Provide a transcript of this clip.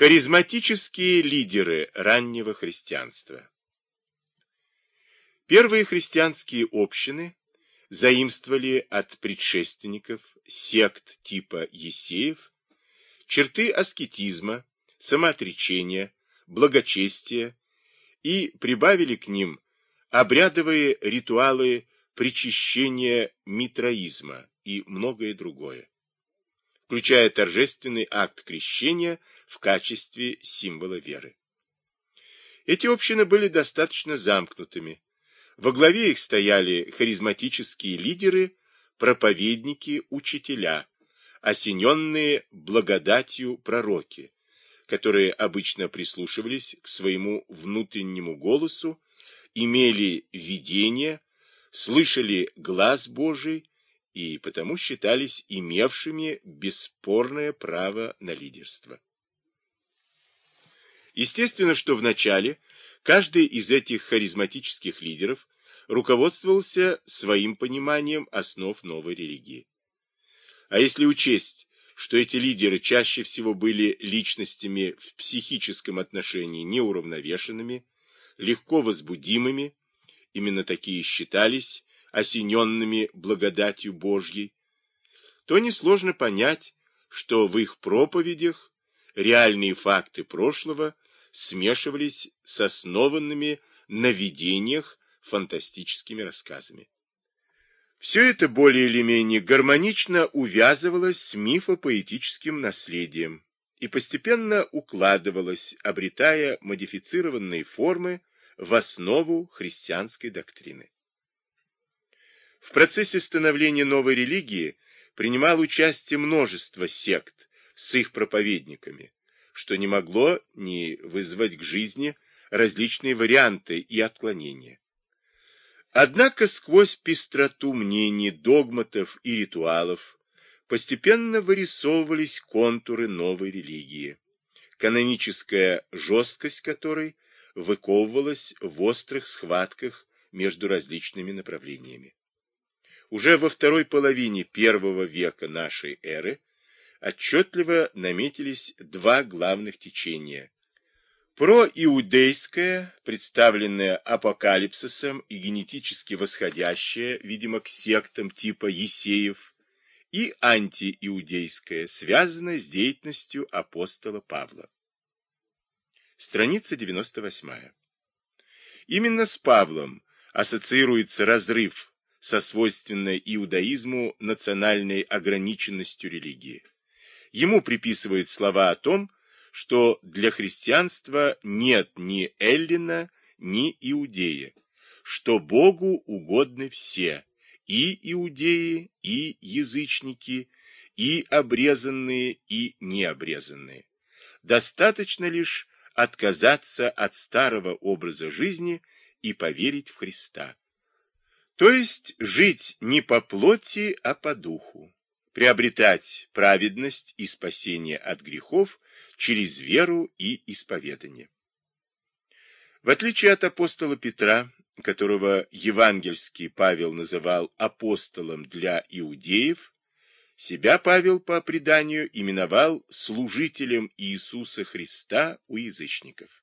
Харизматические лидеры раннего христианства. Первые христианские общины заимствовали от предшественников сект типа Есеев черты аскетизма, самоотречения, благочестия и прибавили к ним обрядовые ритуалы причащения митроизма и многое другое, включая торжественный акт крещения в качестве символа веры. Эти общины были достаточно замкнутыми. Во главе их стояли харизматические лидеры, проповедники, учителя, осененные благодатью пророки, которые обычно прислушивались к своему внутреннему голосу, имели видение, слышали глаз Божий и потому считались имевшими бесспорное право на лидерство. Естественно, что вначале каждый из этих харизматических лидеров руководствовался своим пониманием основ новой религии. А если учесть, что эти лидеры чаще всего были личностями в психическом отношении неуравновешенными, легко возбудимыми, именно такие считались осененными благодатью Божьей, то несложно понять, что в их проповедях реальные факты прошлого смешивались с основанными на видениях фантастическими рассказами. Все это более или менее гармонично увязывалось с мифопоэтическим наследием и постепенно укладывалось, обретая модифицированные формы в основу христианской доктрины. В процессе становления новой религии принимал участие множество сект с их проповедниками, что не могло не вызвать к жизни различные варианты и отклонения. Однако сквозь пестроту мнений, догматов и ритуалов постепенно вырисовывались контуры новой религии, каноническая жесткость которой выковывалась в острых схватках между различными направлениями. Уже во второй половине первого века нашей эры отчетливо наметились два главных течения Проиудейское, представленное апокалипсисом и генетически восходящее, видимо, к сектам типа Есеев, и антииудейское, связанное с деятельностью апостола Павла. Страница 98. Именно с Павлом ассоциируется разрыв со свойственной иудаизму национальной ограниченностью религии. Ему приписывают слова о том, что для христианства нет ни Эллина, ни Иудея, что Богу угодны все, и иудеи, и язычники, и обрезанные, и необрезанные. Достаточно лишь отказаться от старого образа жизни и поверить в Христа. То есть жить не по плоти, а по духу, приобретать праведность и спасение от грехов через веру и исповедание. В отличие от апостола Петра, которого евангельский Павел называл апостолом для иудеев, себя Павел по преданию именовал служителем Иисуса Христа у язычников.